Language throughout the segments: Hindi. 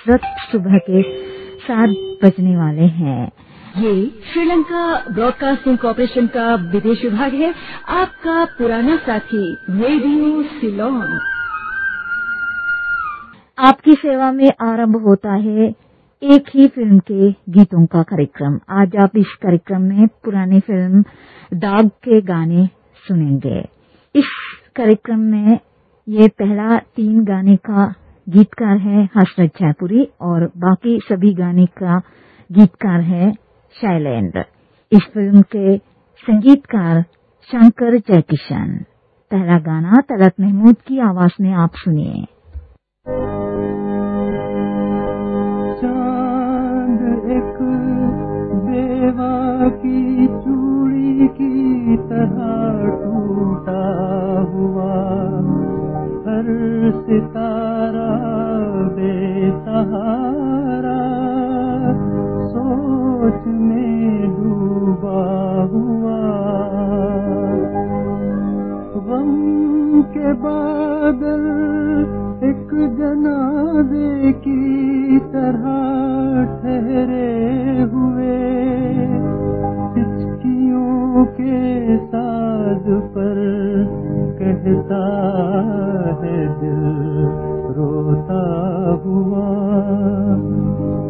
इस वक्त सुबह के सात बजने वाले हैं। ये श्रीलंका ब्रॉडकास्टिंग कॉरपोरेशन का विदेश विभाग है। आपका पुराना साथी रेडियो सिलोन। आपकी सेवा में आरंभ होता है एक ही फ़िल्म के गीतों का कार्यक्रम। आज आप इस कार्यक्रम में पुरानी फ़िल्म दाग के गाने सुनेंगे। इस कार्यक्रम में ये पहला तीन गाने का गीतकार है हसरत जयपुरी और बाकी सभी गाने का गीतकार है शैलेंद्र। इस फ़िल्म के संगीतकार शंकर जयकिशन। पहला गाना तलत महमूद की आवाज़ में आप सुनिए। चूड़ी की तरह टूटा हुआ, हर सितारा सोच में डूबा हुआ। के बादल एक जनाजे की तरह ठहरे हुए। हिचकियों के साज पर कहता है दिल। रोता हुआ,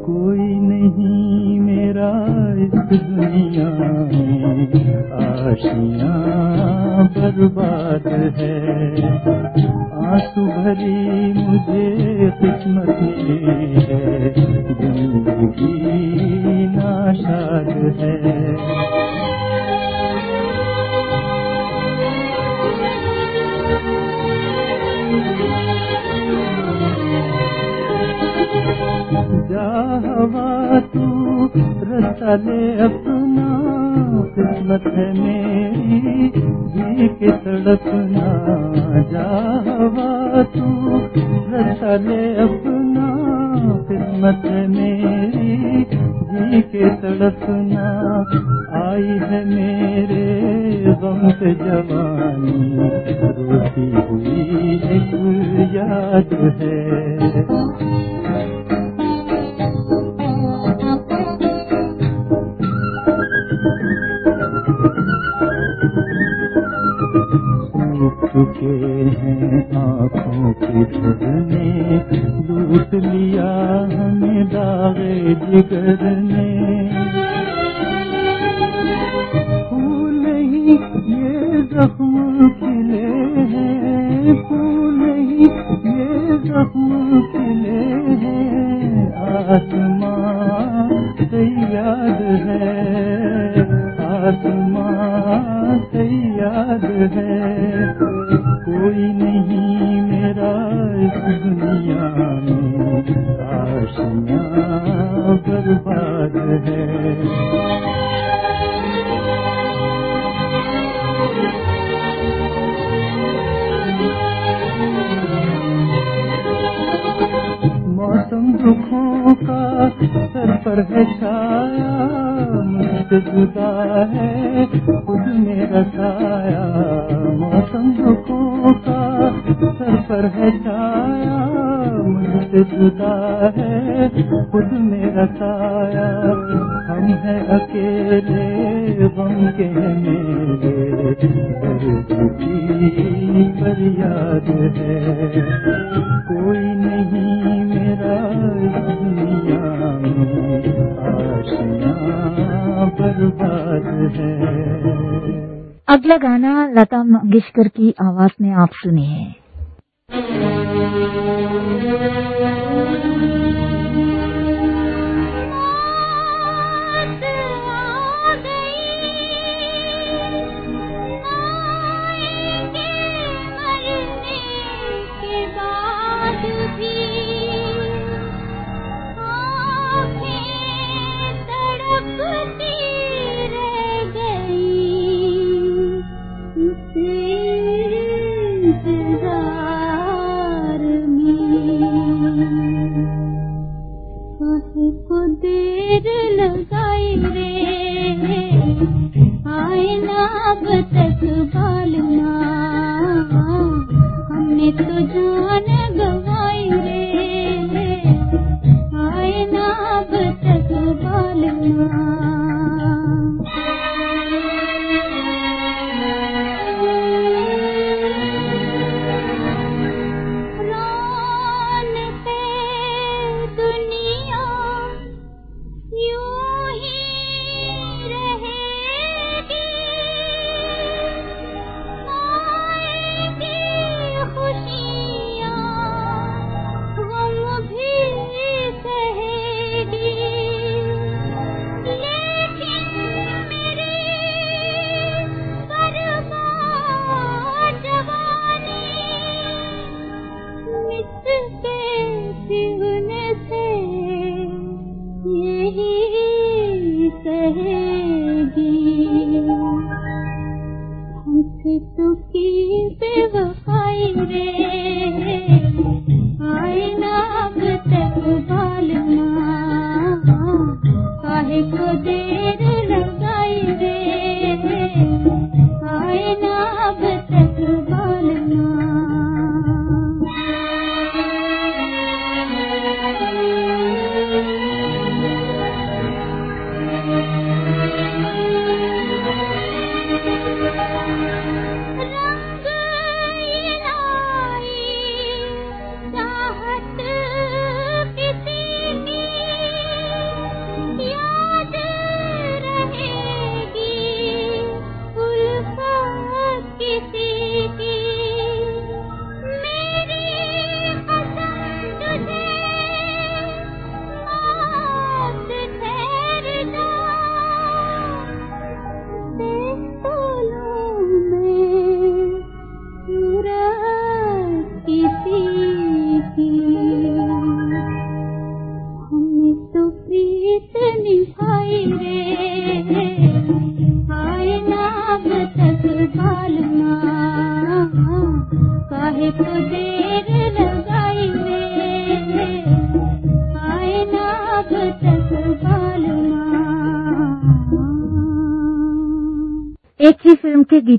कोई नहीं मेरा इस दुनिया में। आशियाँ बर्बाद है। आँसू भरी मुझे किस्मत है। ज़िंदगी नाशाद है। जा हवा तू रास्ता ले अपना किस्मत है मेरी जी के तड़पना। जा हवा तू रास्ता ले अपना किस्मत है मेरी जी के तड़पना। आई है मेरे गम से जवानी, रोती हुई एक याद है। चुके हैं आँखों के झरने लूट लिया हमें दावे जिगर ने जुदा है खुद मेरा छाया मौसम दुखों का। सर पर है छाया मुझसे जुदा है, खुद मेरा छाया हम हैं अकेले, गम के मेरे की फरियाद है। कोई नहीं मेरा दुनिया में आशियाँ अगला गाना लता मंगेशकर की आवाज़ में आप सुनिए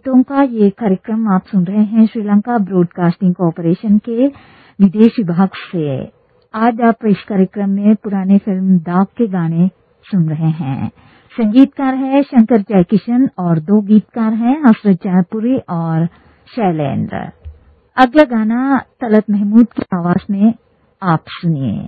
गीतों का ये कार्यक्रम आप सुन रहे हैं श्रीलंका ब्रॉडकास्टिंग कॉरपोरेशन के विदेश विभाग से। आज आप इस कार्यक्रम में पुराने फ़िल्म दाग के गाने सुन रहे हैं। संगीतकार है शंकर जयकिशन और दो गीतकार हैं हसरत जयपुरी और शैलेंद्र। अगला गाना तलत महमूद की आवाज़ में आप सुनिए।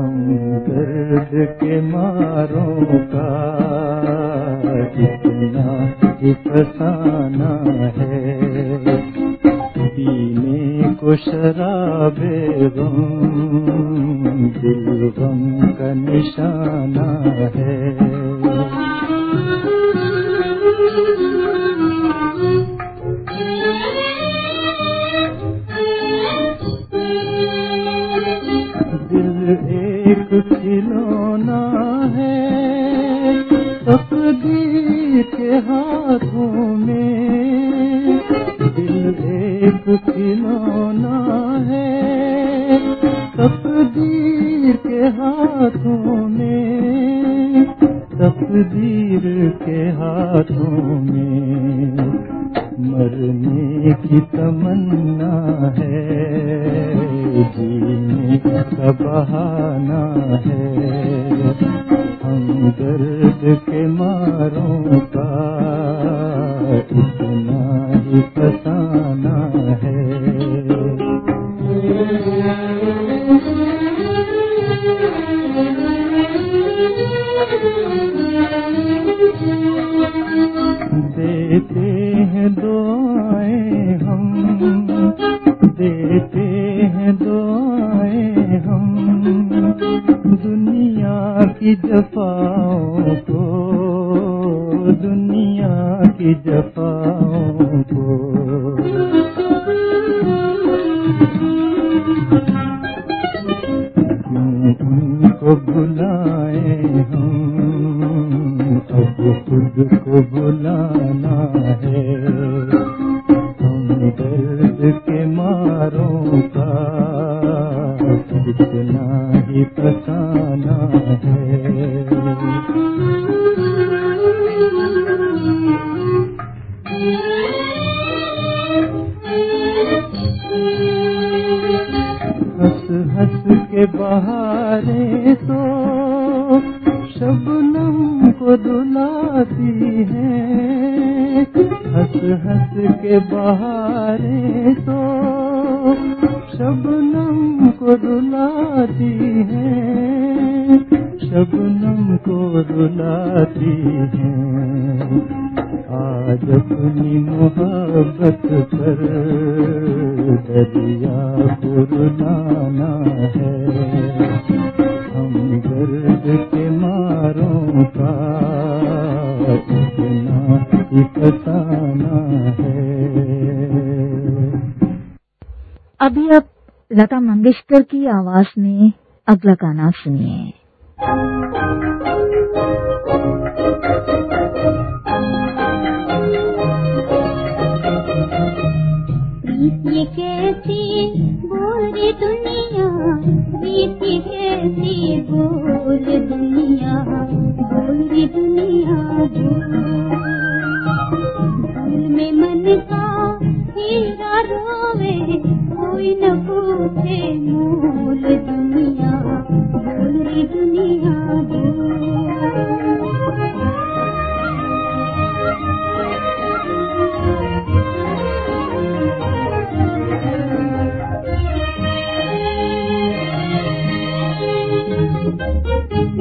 हम दर्द के मारों का इतना ही फसाना है। पीने को शराबे गम, दिल गम का निशाना है। खिलौना है तकदीर के हाथों में। दिल एक खिलौना है तकदीर के हाथों में। तकदीर के हाथों में। मरने की तमन्ना है। जीने का बहाना है। हम दर्द के मारों इतना ही फसाना हंस है। हम के मारों का है अभी लता मंगेशकर की आवाज़ में अगला गाना सुनिए। ये कैसी बोल दुनिया? रीत कैसी बोल दुनिया? बोल दुनिया भूल में मन का हीरा रोवे, कोई न पूछे मोल दुनिया। बोल दुनिया बोल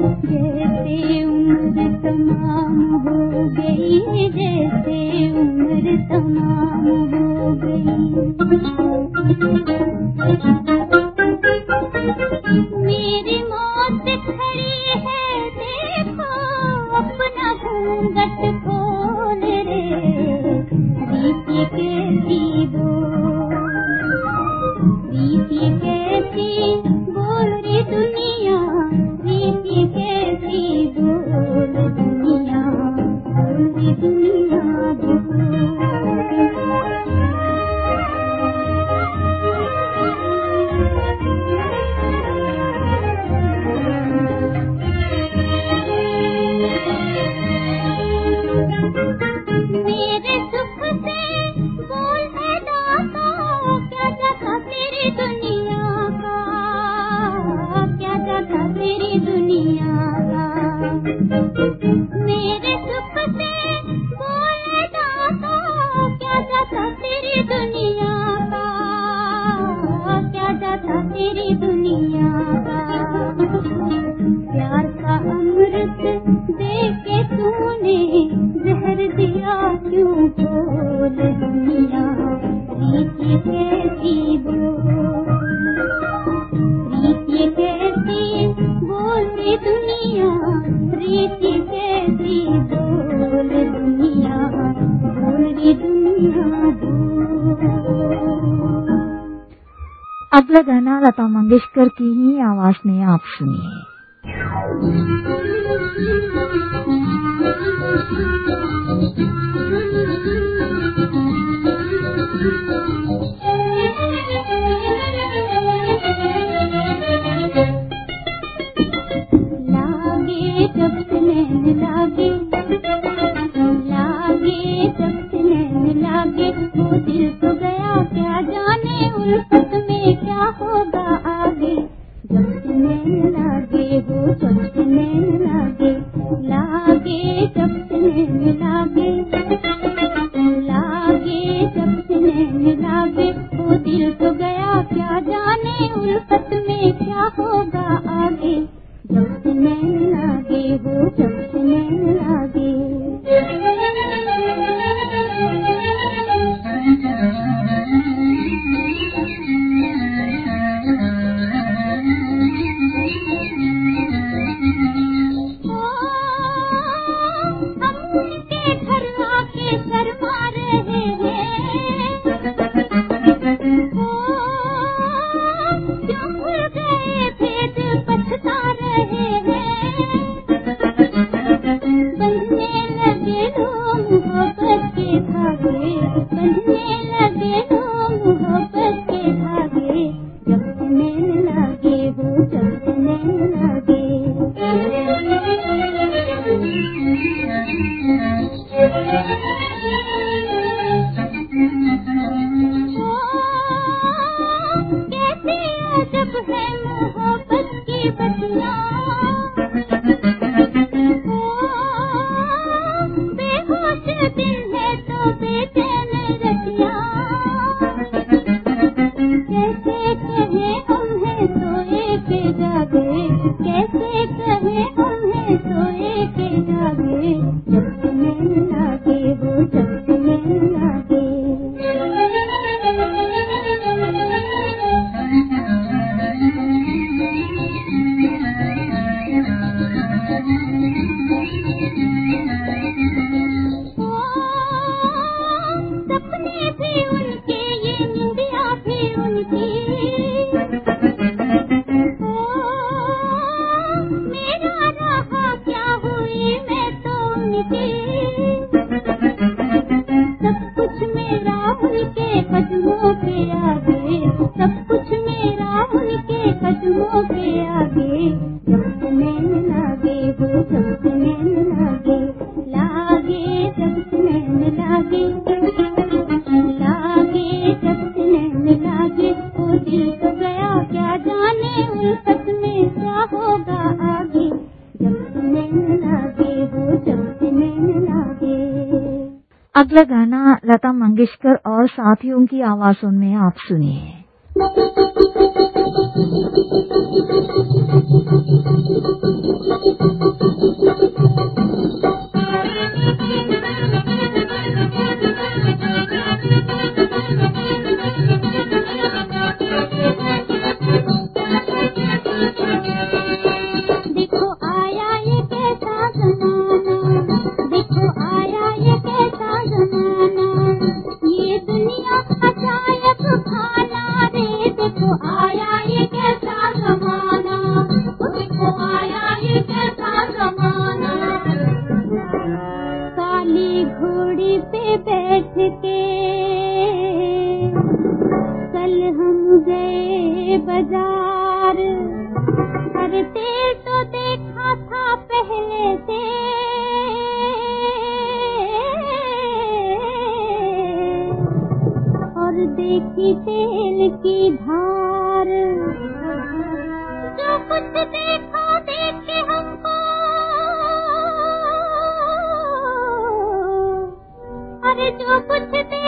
जैसे उम्र तमाम हो गई जैसे उम्र तमाम हो गई। लता मंगेशकर की ही आवाज़ में आप सुनिए Oh, oh, oh. සුයේ जाने उल्फत में क्या होगा आगे अगला गाना लता मंगेशकर और साथियों की आवाजों में आप सुनिए Thank you. कल हम गए बाज़ार। करते तो देखा था पहले से। और देखी तेल की धार। जो कुछ देखा देख के हमको। अरे जो कुछ देखा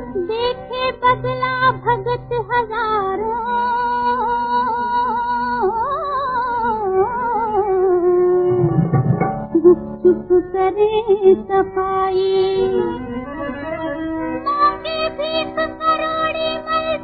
देखे बदला भगत हज़ारों। गुप चुप करे सफ़ाई। करोड़ी मर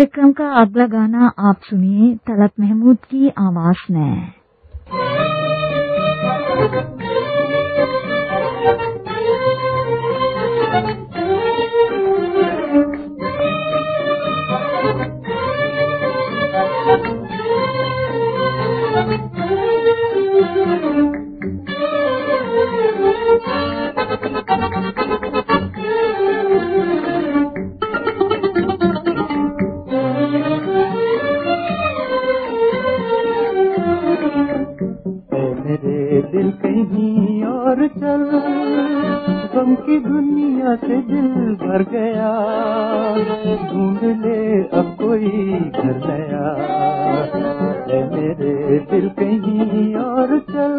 कार्यक्रम का अगला गाना आप सुनिए तलत महमूद की आवाज़ में। कहीं और चल। गम की दुनिया से दिल भर गया। ढूंढ ले अब कोई घर नया। मेरे दिल कहीं और चल।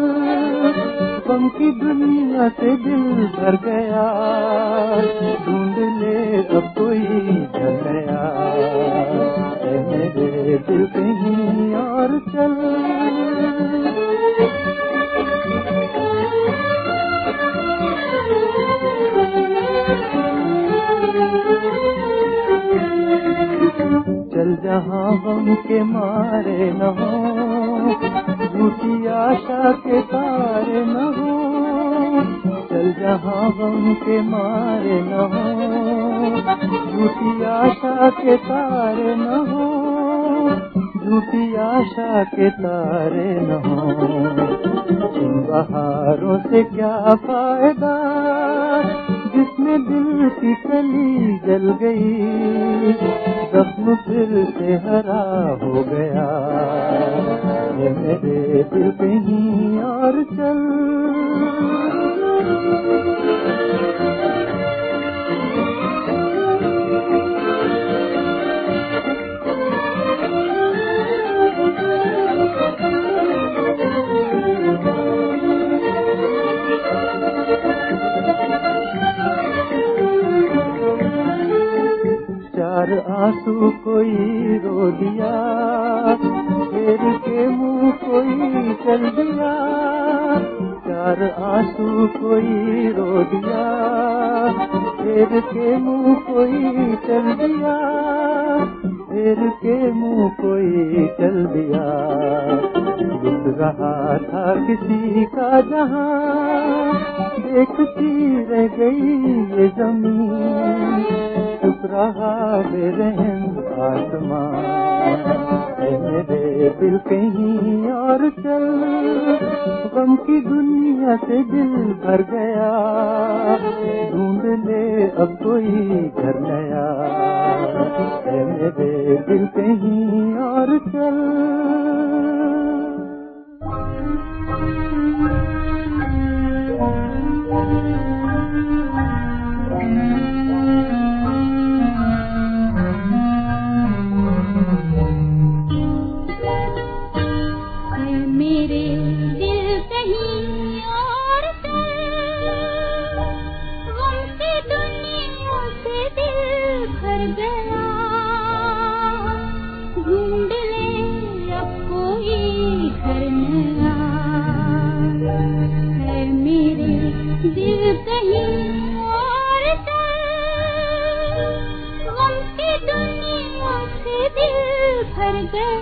गम की दुनिया से दिल भर गया। ढूंढ ले अब कोई मारे न हो, झूठी आशा के तारे न हो, चल जहाँ गम के मारे न हो, झूठी आशा के तारे न हो, झूठी आशा के तारे न हो। इन बहारों से क्या फ़ायदा? दिल की कली जल गई जख्म फिर से हरा हो गया। मेरे दिल कहीं और चल। दिया के मुँह कोई चल दिया चार आँसू कोई रो दिया फिर के मुँह कोई चल दिया फिर के मुँह कोई चल दिया। लुट रहा था किसी का जहाँ, देखती रह गई ये ज़मीन। रहा आसमां ऐ मेरे दिल कहीं और चल, गम की दुनिया से दिल भर गया। ढूंढ ले अब कोई घर नया। मेरे दिल कहीं और चल। है दिल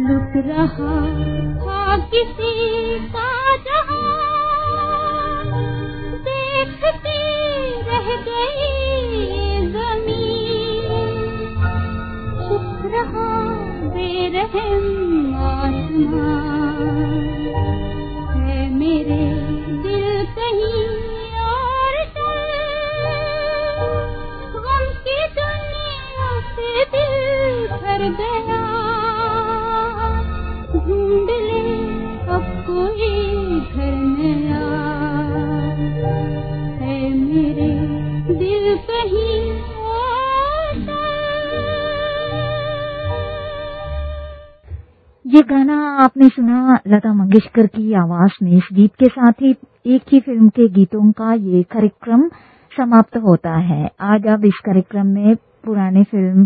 लुट रहा था किसी का जहाँ। देखती रह गई ज़मीन। चुप रहा बेरहम आसमान। ये गाना आपने सुना लता मंगेशकर की आवाज़ में। इस गीत के साथ ही एक ही फ़िल्म के गीतों का ये कार्यक्रम समाप्त होता है। आज आप इस कार्यक्रम में पुराने फ़िल्म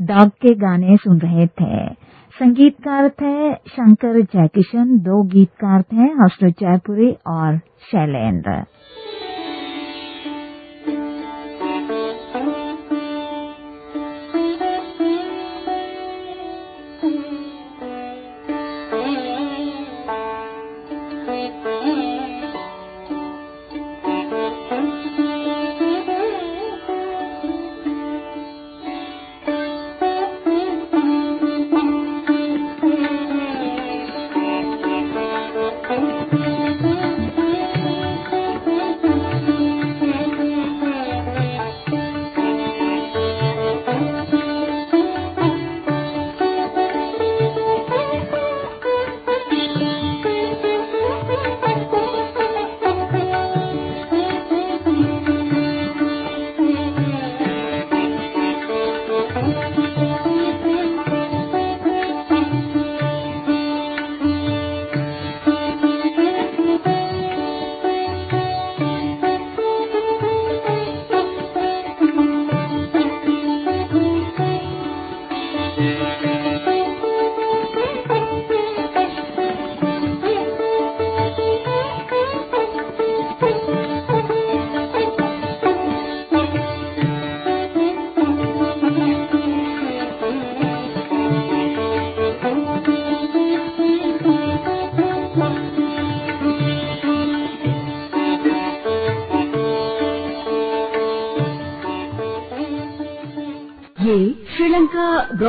दाग के गाने सुन रहे थे। संगीतकार थे शंकर जयकिशन, दो गीतकार थे हसरत जयपुरी और शैलेंद्र।